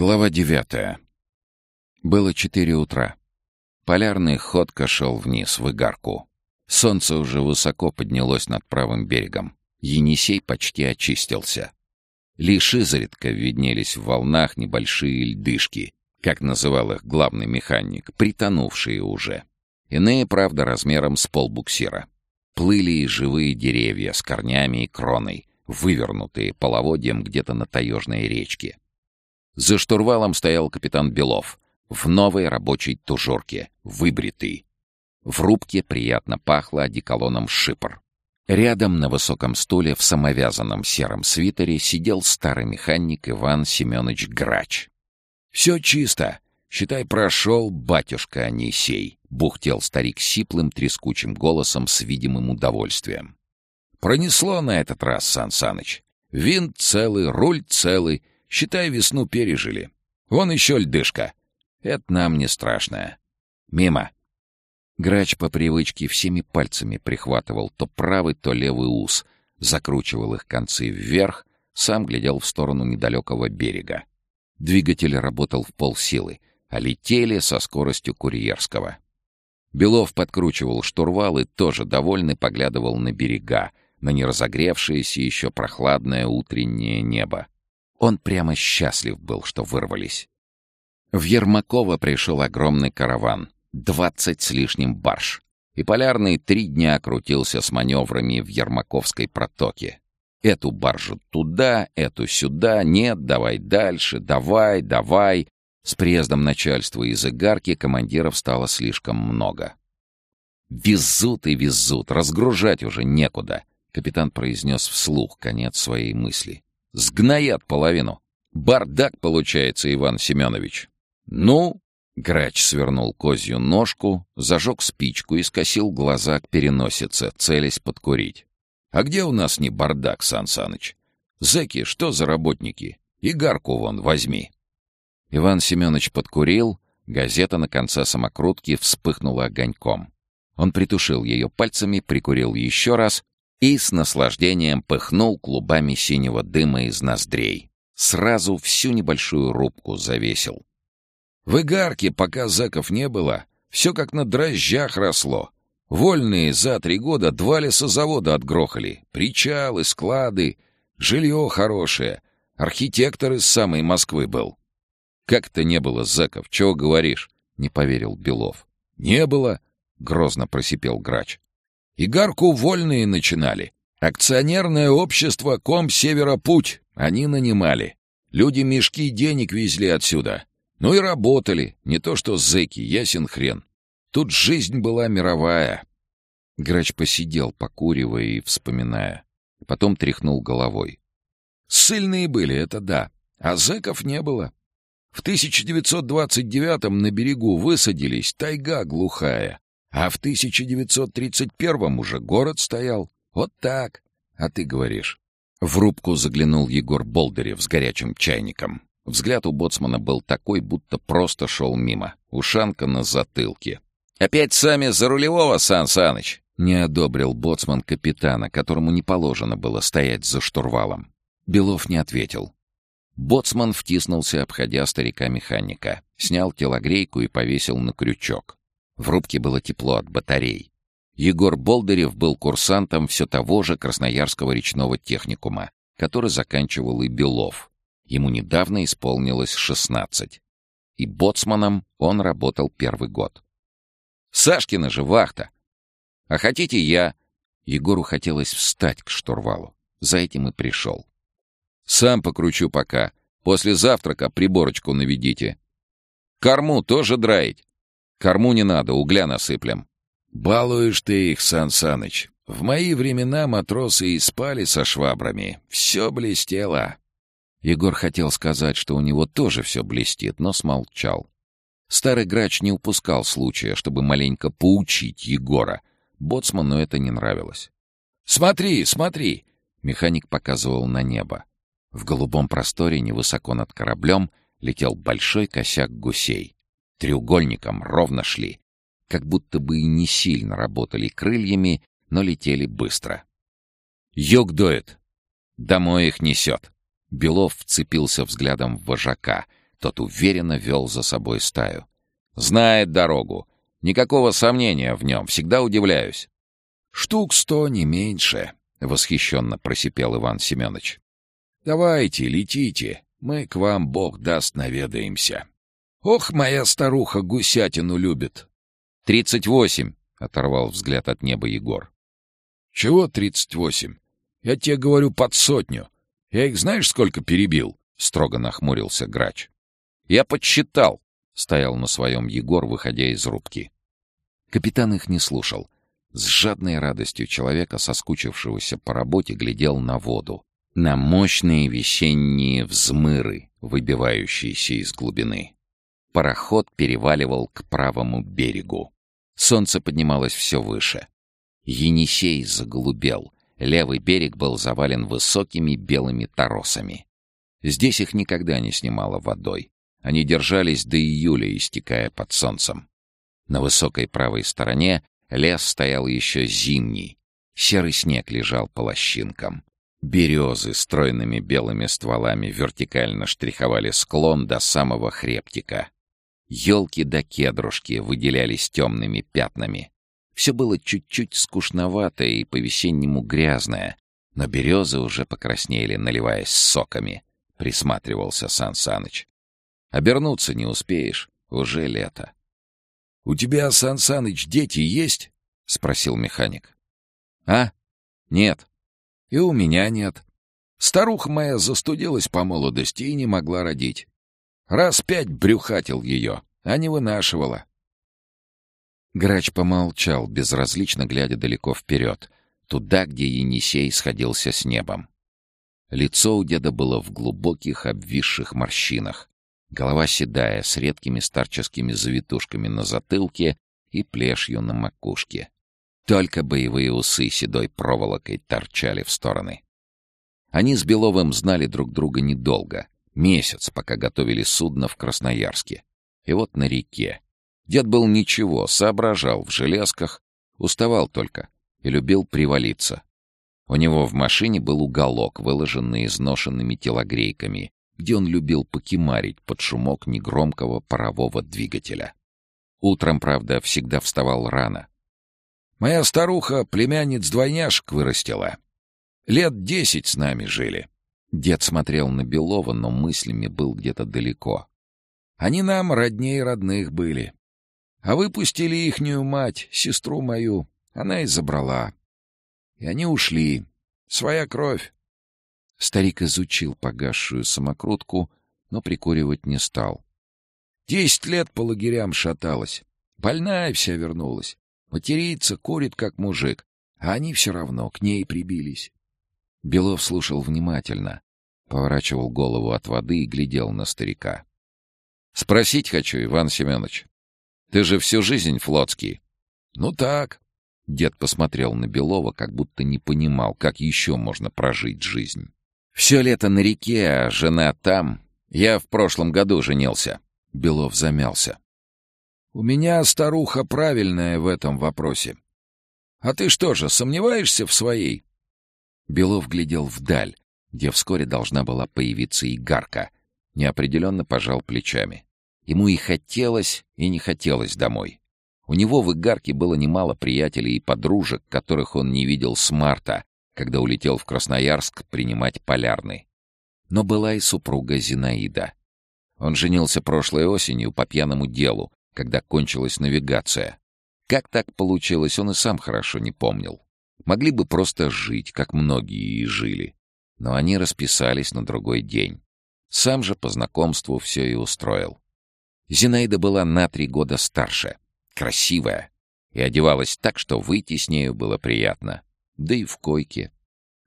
Глава девятая. Было четыре утра. Полярный ходка шел вниз, в Игарку. Солнце уже высоко поднялось над правым берегом. Енисей почти очистился. Лишь изредка виднелись в волнах небольшие льдышки, как называл их главный механик, притонувшие уже. Иные, правда, размером с полбуксира. Плыли и живые деревья с корнями и кроной, вывернутые половодьем где-то на таежной речке. За штурвалом стоял капитан Белов в новой рабочей тужурке, выбритый. В рубке приятно пахло одеколоном шипр. Рядом на высоком стуле в самовязанном сером свитере сидел старый механик Иван Семенович Грач. «Все чисто. Считай, прошел батюшка Анисей», — бухтел старик сиплым трескучим голосом с видимым удовольствием. «Пронесло на этот раз, Сан Саныч. Винт целый, руль целый, Считай, весну пережили. Вон еще льдышка. Это нам не страшное. Мимо. Грач по привычке всеми пальцами прихватывал то правый, то левый ус, закручивал их концы вверх, сам глядел в сторону недалекого берега. Двигатель работал в полсилы, а летели со скоростью курьерского. Белов подкручивал штурвал и тоже довольный поглядывал на берега, на неразогревшееся еще прохладное утреннее небо. Он прямо счастлив был, что вырвались. В Ермаково пришел огромный караван, двадцать с лишним барж, и Полярный три дня крутился с маневрами в Ермаковской протоке. Эту баржу туда, эту сюда, нет, давай дальше, давай, давай. С приездом начальства из Игарки командиров стало слишком много. «Везут и везут, разгружать уже некуда», — капитан произнес вслух конец своей мысли. Сгноят половину. Бардак получается, Иван Семенович. Ну, Грач свернул козью ножку, зажег спичку и скосил глаза к переносице, целясь подкурить. «А где у нас не бардак, Сан Саныч? Зэки, что за работники? Игарку вон возьми». Иван Семенович подкурил, газета на конце самокрутки вспыхнула огоньком. Он притушил ее пальцами, прикурил еще раз и с наслаждением пыхнул клубами синего дыма из ноздрей. Сразу всю небольшую рубку завесил. В Игарке, пока зэков не было, все как на дрожжах росло. Вольные за три года два лесозавода отгрохали, причалы, склады, жилье хорошее. Архитектор из самой Москвы был. «Как-то не было зэков, чего говоришь?» — не поверил Белов. «Не было», — грозно просипел грач. Игарку вольные начинали. Акционерное общество Ком Севера они нанимали. Люди мешки денег везли отсюда. Ну и работали, не то что зэки, ясен хрен. Тут жизнь была мировая. Грач посидел, покуривая и вспоминая. Потом тряхнул головой. Сыльные были, это да, а зэков не было. В 1929-м на берегу высадились, тайга глухая. А в 1931-м уже город стоял. Вот так. А ты говоришь. В рубку заглянул Егор Болдырев с горячим чайником. Взгляд у боцмана был такой, будто просто шел мимо. Ушанка на затылке. «Опять сами за рулевого, Сан Саныч!» Не одобрил боцман капитана, которому не положено было стоять за штурвалом. Белов не ответил. Боцман втиснулся, обходя старика-механика. Снял телогрейку и повесил на крючок. В рубке было тепло от батарей. Егор Болдырев был курсантом все того же Красноярского речного техникума, который заканчивал и Белов. Ему недавно исполнилось 16. И боцманом он работал первый год. «Сашкина же вахта! А хотите я?» Егору хотелось встать к штурвалу. За этим и пришел. «Сам покручу пока. После завтрака приборочку наведите. Корму тоже драить. Корму не надо, угля насыплем. Балуешь ты их, Сан Саныч. В мои времена матросы и спали со швабрами. Все блестело. Егор хотел сказать, что у него тоже все блестит, но смолчал. Старый грач не упускал случая, чтобы маленько поучить Егора. Боцману это не нравилось. «Смотри, смотри!» — механик показывал на небо. В голубом просторе невысоко над кораблем летел большой косяк гусей треугольником ровно шли, как будто бы и не сильно работали крыльями, но летели быстро. «Юг дует! Домой их несет!» Белов вцепился взглядом в вожака, Тот уверенно вел за собой стаю. «Знает дорогу. Никакого сомнения в нем. Всегда удивляюсь». «Штук сто, не меньше», — восхищенно просипел Иван Семенович. «Давайте, летите. Мы к вам, Бог даст, наведаемся. Ох, моя старуха гусятину любит». «Тридцать восемь», — оторвал взгляд от неба Егор. «Чего тридцать восемь? Я тебе говорю под сотню. Я их знаешь, сколько перебил?» — строго нахмурился грач. «Я подсчитал», — стоял на своем Егор, выходя из рубки. Капитан их не слушал. С жадной радостью человека, соскучившегося по работе, глядел на воду, на мощные весенние взмыры, выбивающиеся из глубины. Пароход переваливал к правому берегу. Солнце поднималось все выше. Енисей заголубел. Левый берег был завален высокими белыми торосами. Здесь их никогда не снимало водой. Они держались до июля, истекая под солнцем. На высокой правой стороне лес стоял еще зимний. Серый снег лежал по лощинкам. Березы стройными белыми стволами вертикально штриховали склон до самого хребтика. Елки да кедрушки выделялись темными пятнами. Все было чуть-чуть скучноватое и по-весеннему грязное, но березы уже покраснели, наливаясь соками. Присматривался Сан Саныч. Обернуться не успеешь, уже лето. — У тебя, Сан Саныч, дети есть? — спросил механик. — А? Нет. И у меня нет. Старуха моя застудилась по молодости и не могла родить. Раз пять брюхатил ее, а не вынашивала. Грач помолчал, безразлично глядя далеко вперед, туда, где Енисей сходился с небом. Лицо у деда было в глубоких обвисших морщинах. Голова седая, с редкими старческими завитушками на затылке и плешью на макушке. Только боевые усы седой проволокой торчали в стороны. Они с Беловым знали друг друга недолго, месяц, пока готовили судно в Красноярске. И вот на реке. Дед был ничего, соображал в железках, уставал только и любил привалиться. У него в машине был уголок, выложенный изношенными телогрейками, где он любил покемарить под шумок негромкого парового двигателя. Утром, правда, всегда вставал рано. «Моя старуха племянниц-двойняшек вырастила. Лет десять с нами жили». Дед смотрел на Белова, но мыслями был где-то далеко. «Они нам родней родных были. А выпустили ихнюю мать, сестру мою, она и забрала. И они ушли. Своя кровь. Старик изучил погасшую самокрутку, но прикуривать не стал. Десять лет по лагерям шаталась. Больная вся вернулась. Матерится, курит, как мужик. А они все равно к ней прибились. Белов слушал внимательно, поворачивал голову от воды и глядел на старика. — Спросить хочу, Иван Семенович. Ты же всю жизнь флотский. — Ну так. Дед посмотрел на Белова, как будто не понимал, как еще можно прожить жизнь. Все лето на реке, а жена там. Я в прошлом году женился. Белов замялся. У меня старуха правильная в этом вопросе. А ты что же, сомневаешься в своей? Белов глядел вдаль, где вскоре должна была появиться игарка. Неопределенно пожал плечами. Ему и хотелось, и не хотелось домой. У него в Игарке было немало приятелей и подружек, которых он не видел с марта, когда улетел в Красноярск принимать полярный. Но была и супруга Зинаида. Он женился прошлой осенью по пьяному делу, когда кончилась навигация. Как так получилось, он и сам хорошо не помнил. Могли бы просто жить, как многие и жили. Но они расписались на другой день. Сам же по знакомству все и устроил. Зинаида была на три года старше, красивая, и одевалась так, что выйти с нею было приятно да и в койке.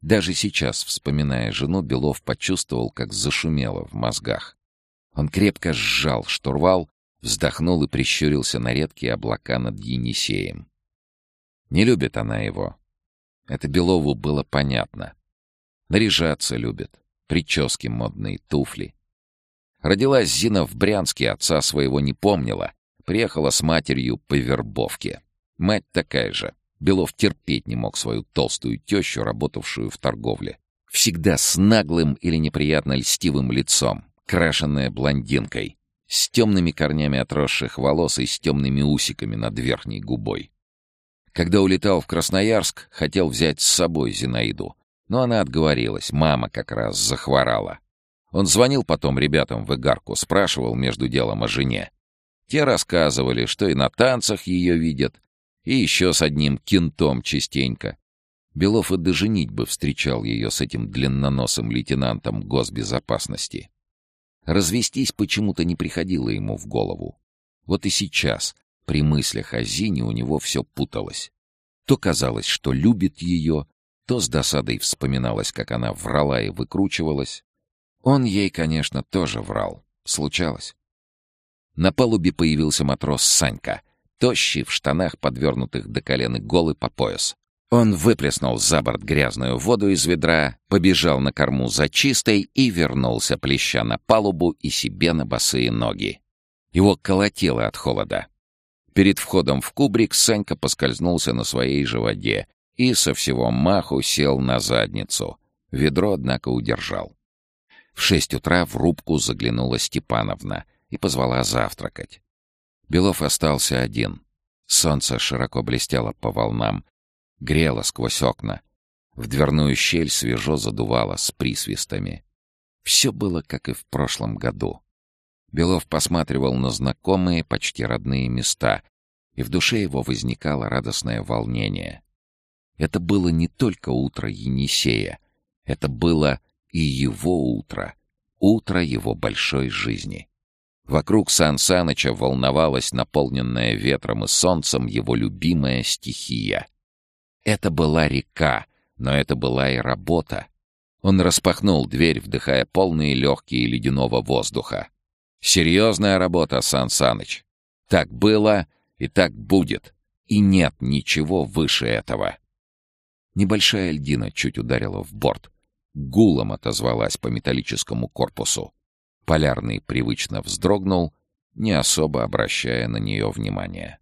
Даже сейчас, вспоминая жену, Белов почувствовал, как зашумело в мозгах. Он крепко сжал штурвал, вздохнул и прищурился на редкие облака над Енисеем. Не любит она его. Это Белову было понятно. Наряжаться любит, прически модные, туфли. Родилась Зина в Брянске, отца своего не помнила. Приехала с матерью по вербовке. Мать такая же. Белов терпеть не мог свою толстую тещу, работавшую в торговле. Всегда с наглым или неприятно льстивым лицом, крашенная блондинкой, с темными корнями отросших волос и с темными усиками над верхней губой. Когда улетал в Красноярск, хотел взять с собой Зинаиду, но она отговорилась, мама как раз захворала. Он звонил потом ребятам в Игарку, спрашивал между делом о жене. Те рассказывали, что и на танцах ее видят, и еще с одним кентом частенько. Белов и до бы встречал ее с этим длинноносым лейтенантом госбезопасности. Развестись почему-то не приходило ему в голову. Вот и сейчас, при мыслях о Зине, у него все путалось. То казалось, что любит ее, то с досадой вспоминалось, как она врала и выкручивалась. Он ей, конечно, тоже врал. Случалось. На палубе появился матрос Санька, тощий, в штанах, подвернутых до колен и голый по пояс. Он выплеснул за борт грязную воду из ведра, побежал на корму за чистой и вернулся, плеща на палубу и себе на босые ноги. Его колотило от холода. Перед входом в кубрик Санька поскользнулся на своей же воде и со всего маху сел на задницу. Ведро, однако, удержал. В шесть утра в рубку заглянула Степановна и позвала завтракать. Белов остался один. Солнце широко блестело по волнам, грело сквозь окна. В дверную щель свежо задувало с присвистами. Все было, как и в прошлом году. Белов посматривал на знакомые, почти родные места, и в душе его возникало радостное волнение. Это было не только утро Енисея, это было и его утро, утро его большой жизни. Вокруг Сан Саныча волновалась наполненная ветром и солнцем его любимая стихия. Это была река, но это была и работа. Он распахнул дверь, вдыхая полные легкие ледяного воздуха. Серьезная работа, Сан Саныч. Так было и так будет. И нет ничего выше этого. Небольшая льдина чуть ударила в борт. Гулом отозвалась по металлическому корпусу. Полярный привычно вздрогнул, не особо обращая на нее внимания.